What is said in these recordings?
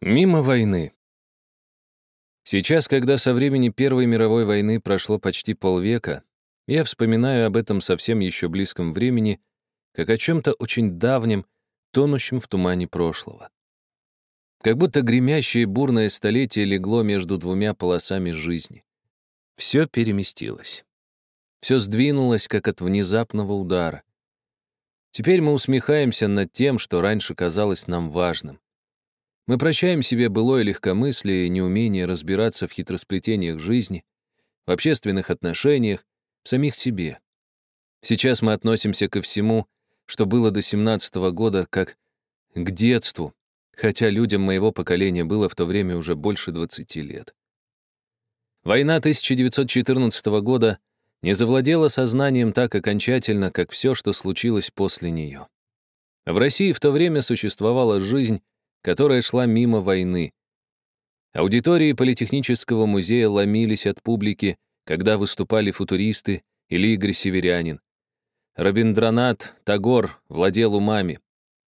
Мимо войны. Сейчас, когда со времени Первой мировой войны прошло почти полвека, я вспоминаю об этом совсем еще близком времени, как о чем-то очень давнем, тонущем в тумане прошлого. Как будто гремящее бурное столетие легло между двумя полосами жизни. Все переместилось. Все сдвинулось, как от внезапного удара. Теперь мы усмехаемся над тем, что раньше казалось нам важным. Мы прощаем себе былое легкомыслие и неумение разбираться в хитросплетениях жизни, в общественных отношениях, в самих себе. Сейчас мы относимся ко всему, что было до 17 -го года, как к детству, хотя людям моего поколения было в то время уже больше 20 лет. Война 1914 года не завладела сознанием так окончательно, как все, что случилось после нее. В России в то время существовала жизнь, которая шла мимо войны. Аудитории Политехнического музея ломились от публики, когда выступали футуристы или Игорь Северянин. Робиндранат Тагор владел умами.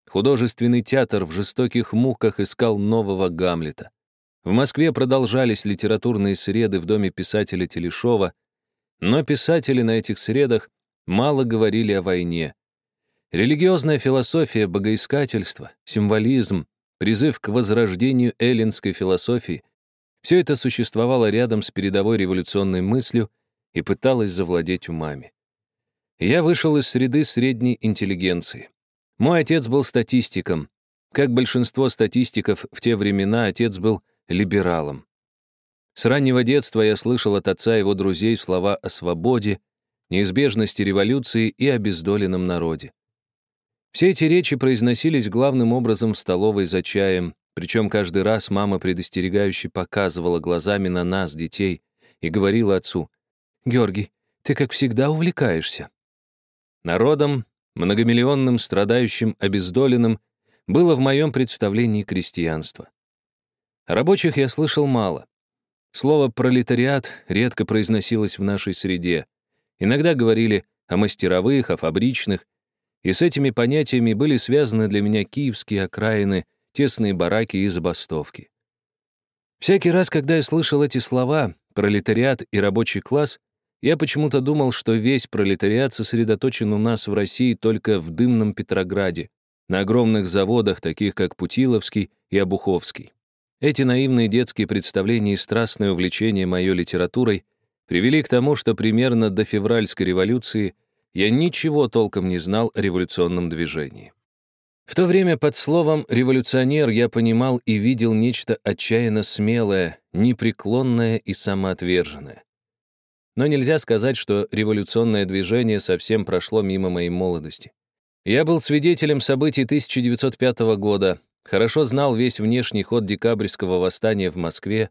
Художественный театр в жестоких муках искал нового Гамлета. В Москве продолжались литературные среды в доме писателя Телешова, но писатели на этих средах мало говорили о войне. Религиозная философия, богоискательство, символизм, призыв к возрождению эллинской философии, все это существовало рядом с передовой революционной мыслью и пыталось завладеть умами. Я вышел из среды средней интеллигенции. Мой отец был статистиком. Как большинство статистиков в те времена, отец был либералом. С раннего детства я слышал от отца и его друзей слова о свободе, неизбежности революции и обездоленном народе. Все эти речи произносились главным образом в столовой за чаем, причем каждый раз мама предостерегающе показывала глазами на нас, детей, и говорила отцу, «Георгий, ты, как всегда, увлекаешься». Народом, многомиллионным, страдающим, обездоленным, было в моем представлении крестьянство. Рабочих я слышал мало. Слово «пролетариат» редко произносилось в нашей среде. Иногда говорили о мастеровых, о фабричных, и с этими понятиями были связаны для меня киевские окраины, тесные бараки и забастовки. Всякий раз, когда я слышал эти слова, пролетариат и рабочий класс, я почему-то думал, что весь пролетариат сосредоточен у нас в России только в дымном Петрограде, на огромных заводах, таких как Путиловский и Обуховский. Эти наивные детские представления и страстное увлечение моей литературой привели к тому, что примерно до февральской революции я ничего толком не знал о революционном движении. В то время под словом «революционер» я понимал и видел нечто отчаянно смелое, непреклонное и самоотверженное. Но нельзя сказать, что революционное движение совсем прошло мимо моей молодости. Я был свидетелем событий 1905 года, хорошо знал весь внешний ход декабрьского восстания в Москве,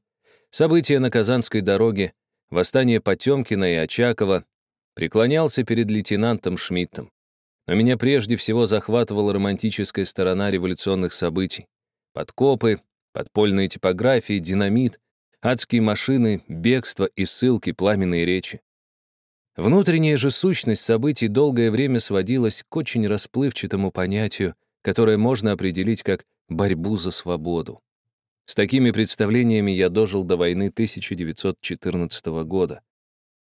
события на Казанской дороге, восстание Потемкина и Очакова, преклонялся перед лейтенантом Шмидтом. Но меня прежде всего захватывала романтическая сторона революционных событий. Подкопы, подпольные типографии, динамит, адские машины, бегство и ссылки, пламенные речи. Внутренняя же сущность событий долгое время сводилась к очень расплывчатому понятию, которое можно определить как борьбу за свободу. С такими представлениями я дожил до войны 1914 года.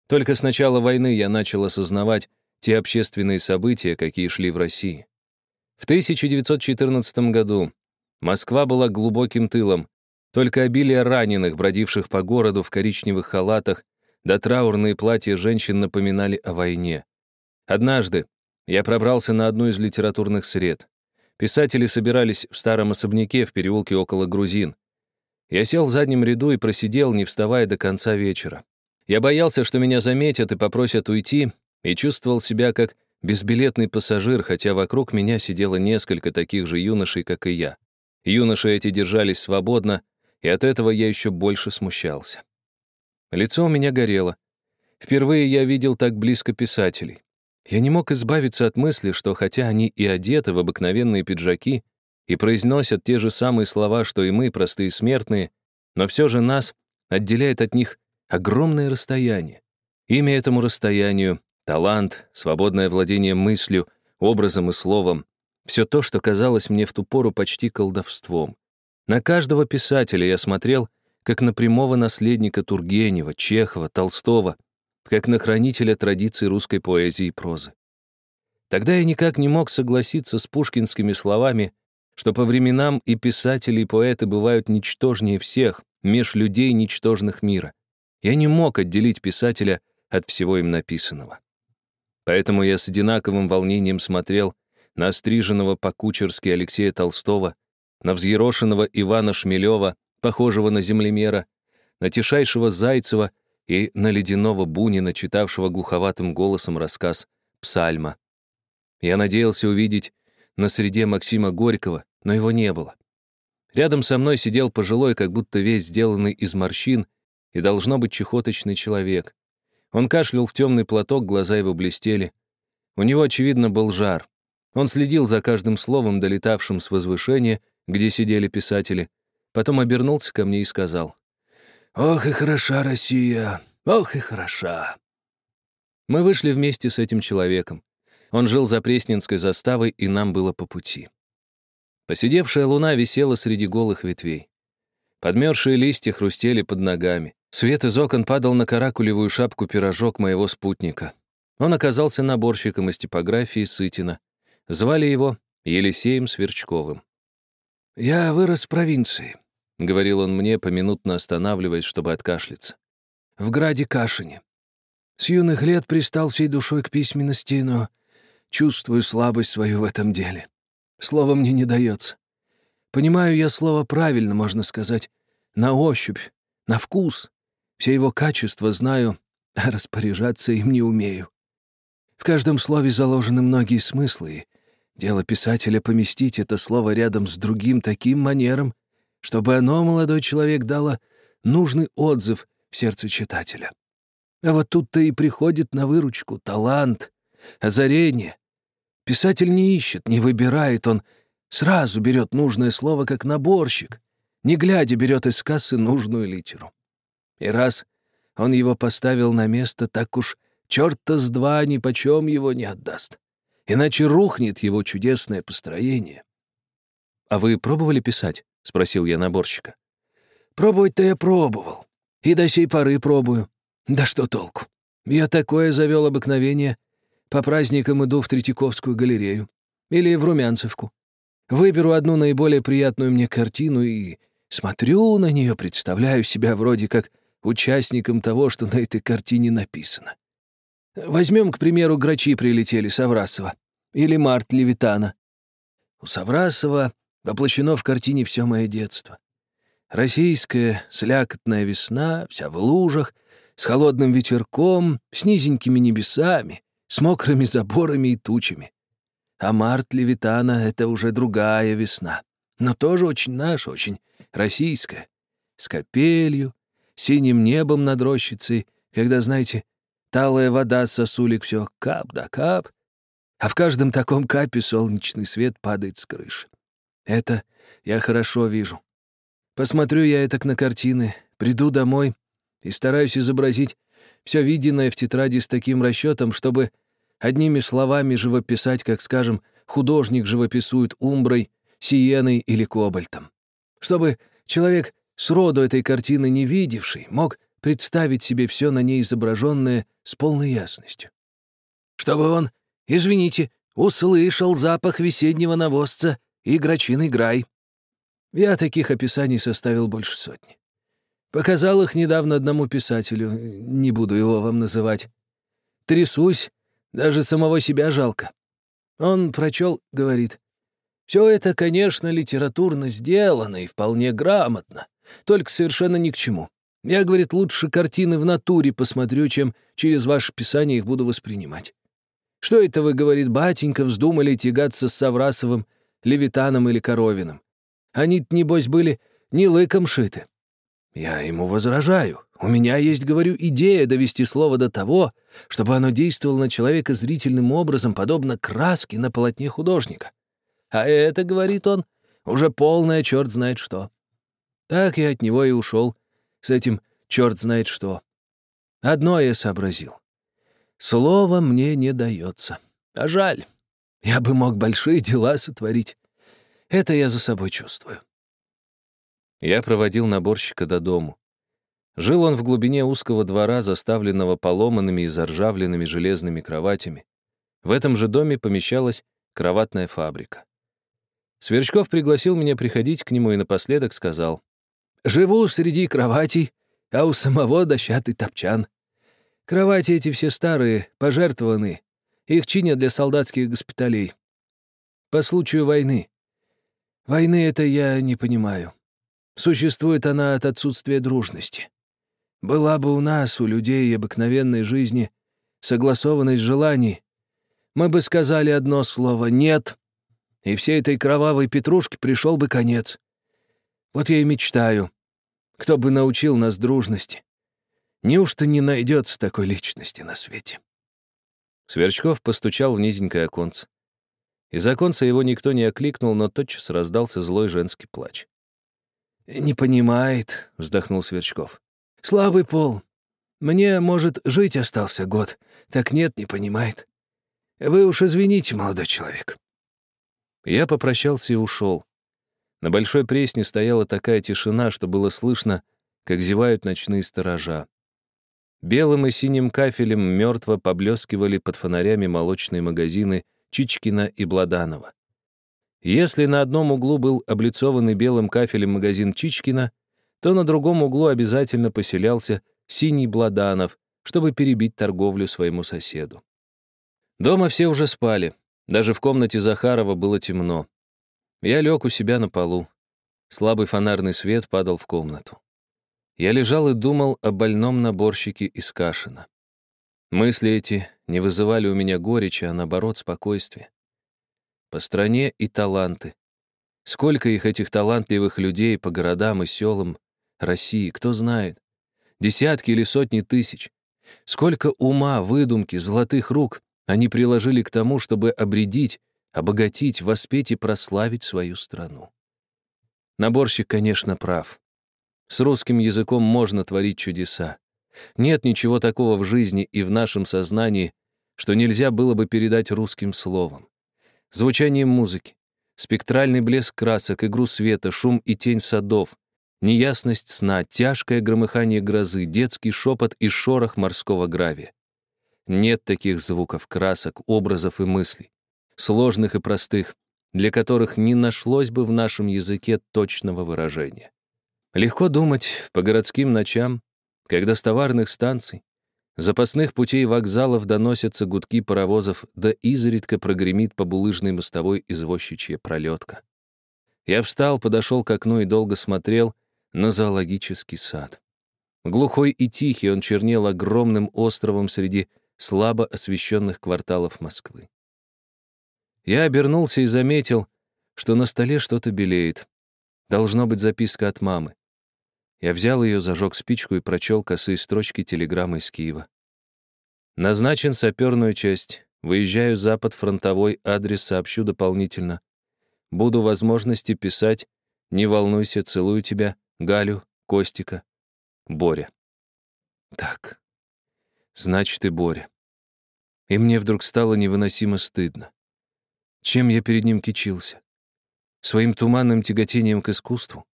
Только с начала войны я начал осознавать те общественные события, какие шли в России. В 1914 году Москва была глубоким тылом, только обилие раненых, бродивших по городу в коричневых халатах, да траурные платья женщин напоминали о войне. Однажды я пробрался на одну из литературных сред. Писатели собирались в старом особняке в переулке около Грузин. Я сел в заднем ряду и просидел, не вставая до конца вечера. Я боялся, что меня заметят и попросят уйти, и чувствовал себя как безбилетный пассажир, хотя вокруг меня сидело несколько таких же юношей, как и я. Юноши эти держались свободно, и от этого я еще больше смущался. Лицо у меня горело. Впервые я видел так близко писателей. Я не мог избавиться от мысли, что хотя они и одеты в обыкновенные пиджаки и произносят те же самые слова, что и мы, простые смертные, но все же нас отделяет от них огромное расстояние. Имя этому расстоянию — талант, свободное владение мыслью, образом и словом. Все то, что казалось мне в ту пору почти колдовством. На каждого писателя я смотрел, как на прямого наследника Тургенева, Чехова, Толстого, как на хранителя традиций русской поэзии и прозы. Тогда я никак не мог согласиться с пушкинскими словами, что по временам и писатели, и поэты бывают ничтожнее всех, меж людей ничтожных мира. Я не мог отделить писателя от всего им написанного. Поэтому я с одинаковым волнением смотрел на остриженного по-кучерски Алексея Толстого, на взъерошенного Ивана Шмелева, похожего на землемера, на тишайшего Зайцева и на ледяного Бунина, читавшего глуховатым голосом рассказ «Псальма». Я надеялся увидеть на среде Максима Горького, но его не было. Рядом со мной сидел пожилой, как будто весь сделанный из морщин, и должно быть чехоточный человек. Он кашлял в темный платок, глаза его блестели. У него, очевидно, был жар. Он следил за каждым словом, долетавшим с возвышения, где сидели писатели, потом обернулся ко мне и сказал, «Ох и хороша Россия! Ох и хороша!» Мы вышли вместе с этим человеком. Он жил за Пресненской заставой, и нам было по пути. Посидевшая луна висела среди голых ветвей. Подмерзшие листья хрустели под ногами. Свет из окон падал на каракулевую шапку пирожок моего спутника. Он оказался наборщиком из типографии Сытина. Звали его Елисеем Сверчковым. «Я вырос в провинции», — говорил он мне, поминутно останавливаясь, чтобы откашляться. «В граде Кашине. С юных лет пристал всей душой к письменности, но чувствую слабость свою в этом деле. Слово мне не дается. Понимаю я слово правильно, можно сказать, на ощупь, на вкус. Все его качества знаю, а распоряжаться им не умею. В каждом слове заложены многие смыслы, дело писателя поместить это слово рядом с другим таким манером, чтобы оно, молодой человек, дало нужный отзыв в сердце читателя. А вот тут-то и приходит на выручку талант, озарение. Писатель не ищет, не выбирает, он сразу берет нужное слово как наборщик, не глядя берет из кассы нужную литеру. И раз он его поставил на место, так уж черта с два ни почем его не отдаст. Иначе рухнет его чудесное построение. «А вы пробовали писать?» — спросил я наборщика. «Пробовать-то я пробовал. И до сей поры пробую. Да что толку? Я такое завел обыкновение. По праздникам иду в Третьяковскую галерею. Или в Румянцевку. Выберу одну наиболее приятную мне картину и смотрю на нее, представляю себя вроде как участником того, что на этой картине написано. Возьмем, к примеру, грачи прилетели Саврасова или Март Левитана. У Саврасова воплощено в картине все мое детство. Российская слякотная весна, вся в лужах, с холодным ветерком, с низенькими небесами, с мокрыми заборами и тучами. А март Левитана — это уже другая весна, но тоже очень наша, очень российская, с капелью, синим небом над рощицей, когда, знаете, талая вода с сосулек все кап да кап, а в каждом таком капе солнечный свет падает с крыши. Это я хорошо вижу. Посмотрю я это на картины, приду домой и стараюсь изобразить все виденное в тетради с таким расчетом, чтобы одними словами живописать, как, скажем, художник живописует умброй, сиеной или кобальтом. Чтобы человек, сроду этой картины не видевший, мог представить себе все на ней изображенное с полной ясностью. Чтобы он, извините, услышал запах весеннего навозца и грачиный грай. Я таких описаний составил больше сотни. Показал их недавно одному писателю, не буду его вам называть. Трясусь, даже самого себя жалко. Он прочел, говорит, «Все это, конечно, литературно сделано и вполне грамотно, только совершенно ни к чему. Я, говорит, лучше картины в натуре посмотрю, чем через ваше писание их буду воспринимать. Что это вы, говорит, батенька, вздумали тягаться с Саврасовым, Левитаном или Коровиным? Они-то, небось, были не лыком шиты. Я ему возражаю. У меня есть, говорю, идея довести слово до того, чтобы оно действовало на человека зрительным образом, подобно краске на полотне художника. А это, говорит он, уже полное черт знает что. Так я от него и ушел с этим черт знает что. Одно я сообразил. Слово мне не дается. А жаль. Я бы мог большие дела сотворить. Это я за собой чувствую. Я проводил наборщика до дому. Жил он в глубине узкого двора, заставленного поломанными и заржавленными железными кроватями. В этом же доме помещалась кроватная фабрика. Сверчков пригласил меня приходить к нему и напоследок сказал, «Живу среди кроватей, а у самого дощатый топчан. Кровати эти все старые, пожертвованы, их чинят для солдатских госпиталей. По случаю войны. Войны это я не понимаю. Существует она от отсутствия дружности. Была бы у нас, у людей обыкновенной жизни, согласованность желаний, мы бы сказали одно слово «нет», и всей этой кровавой петрушке пришел бы конец. Вот я и мечтаю. Кто бы научил нас дружности? Неужто не найдется такой личности на свете? Сверчков постучал в низенькое оконце. Из оконца его никто не окликнул, но тотчас раздался злой женский плач. «Не понимает», — вздохнул Сверчков. «Слабый пол. Мне, может, жить остался год. Так нет, не понимает. Вы уж извините, молодой человек». Я попрощался и ушел. На Большой Пресне стояла такая тишина, что было слышно, как зевают ночные сторожа. Белым и синим кафелем мертво поблескивали под фонарями молочные магазины Чичкина и Бладанова. Если на одном углу был облицованный белым кафелем магазин Чичкина, то на другом углу обязательно поселялся синий Бладанов, чтобы перебить торговлю своему соседу. Дома все уже спали. Даже в комнате Захарова было темно. Я лег у себя на полу. Слабый фонарный свет падал в комнату. Я лежал и думал о больном наборщике из Кашина. Мысли эти не вызывали у меня горечи, а наоборот спокойствие. По стране и таланты. Сколько их, этих талантливых людей, по городам и селам России, кто знает. Десятки или сотни тысяч. Сколько ума, выдумки, золотых рук они приложили к тому, чтобы обредить, обогатить, воспеть и прославить свою страну. Наборщик, конечно, прав. С русским языком можно творить чудеса. Нет ничего такого в жизни и в нашем сознании, что нельзя было бы передать русским словом. Звучание музыки, спектральный блеск красок, игру света, шум и тень садов, неясность сна, тяжкое громыхание грозы, детский шепот и шорох морского гравия. Нет таких звуков, красок, образов и мыслей, сложных и простых, для которых не нашлось бы в нашем языке точного выражения. Легко думать по городским ночам, когда с товарных станций, запасных путей вокзалов доносятся гудки паровозов, да изредка прогремит по булыжной мостовой извозчичья пролетка. Я встал, подошел к окну и долго смотрел на зоологический сад. Глухой и тихий он чернел огромным островом среди слабо освещенных кварталов Москвы. Я обернулся и заметил, что на столе что-то белеет. Должно быть записка от мамы. Я взял ее, зажег спичку и прочел косые строчки телеграммы из Киева. Назначен саперную часть. Выезжаю запад фронтовой, адрес сообщу дополнительно. Буду возможности писать. Не волнуйся, целую тебя. Галю, Костика, Боря. Так, значит и Боря. И мне вдруг стало невыносимо стыдно. Чем я перед ним кичился? Своим туманным тяготением к искусству?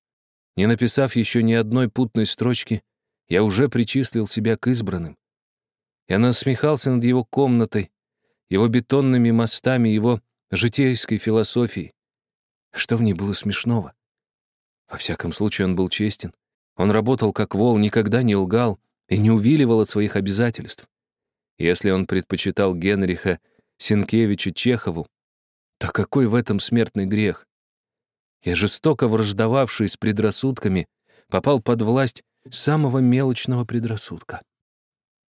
Не написав еще ни одной путной строчки, я уже причислил себя к избранным. Я насмехался над его комнатой, его бетонными мостами, его житейской философией. Что в ней было смешного? Во всяком случае, он был честен. Он работал как вол, никогда не лгал и не увиливал от своих обязательств. Если он предпочитал Генриха Сенкевича Чехову, то какой в этом смертный грех? Я, жестоко враждовавший с предрассудками, попал под власть самого мелочного предрассудка.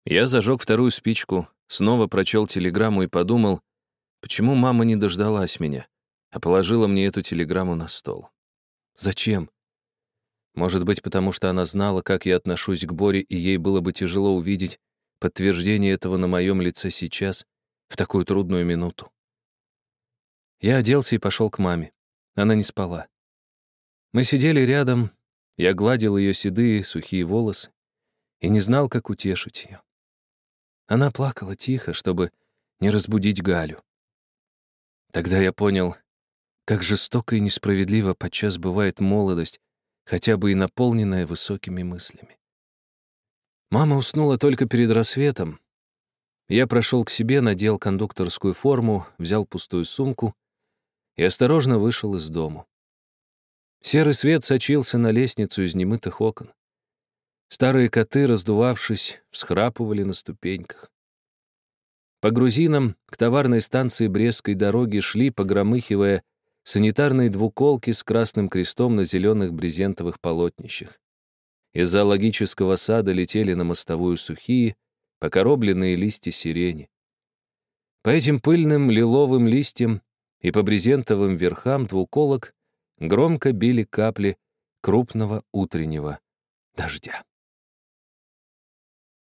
Я зажег вторую спичку, снова прочел телеграмму и подумал, почему мама не дождалась меня, а положила мне эту телеграмму на стол. Зачем? Может быть, потому что она знала, как я отношусь к Боре, и ей было бы тяжело увидеть подтверждение этого на моем лице сейчас, в такую трудную минуту. Я оделся и пошел к маме. Она не спала. Мы сидели рядом, я гладил ее седые, сухие волосы и не знал, как утешить ее. Она плакала тихо, чтобы не разбудить Галю. Тогда я понял, как жестоко и несправедливо подчас бывает молодость, хотя бы и наполненная высокими мыслями. Мама уснула только перед рассветом. Я прошел к себе, надел кондукторскую форму, взял пустую сумку и осторожно вышел из дому. Серый свет сочился на лестницу из немытых окон. Старые коты, раздувавшись, всхрапывали на ступеньках. По грузинам к товарной станции Брестской дороги шли, погромыхивая, санитарные двуколки с красным крестом на зеленых брезентовых полотнищах. Из зоологического сада летели на мостовую сухие, покоробленные листья сирени. По этим пыльным лиловым листьям и по брезентовым верхам двуколок громко били капли крупного утреннего дождя.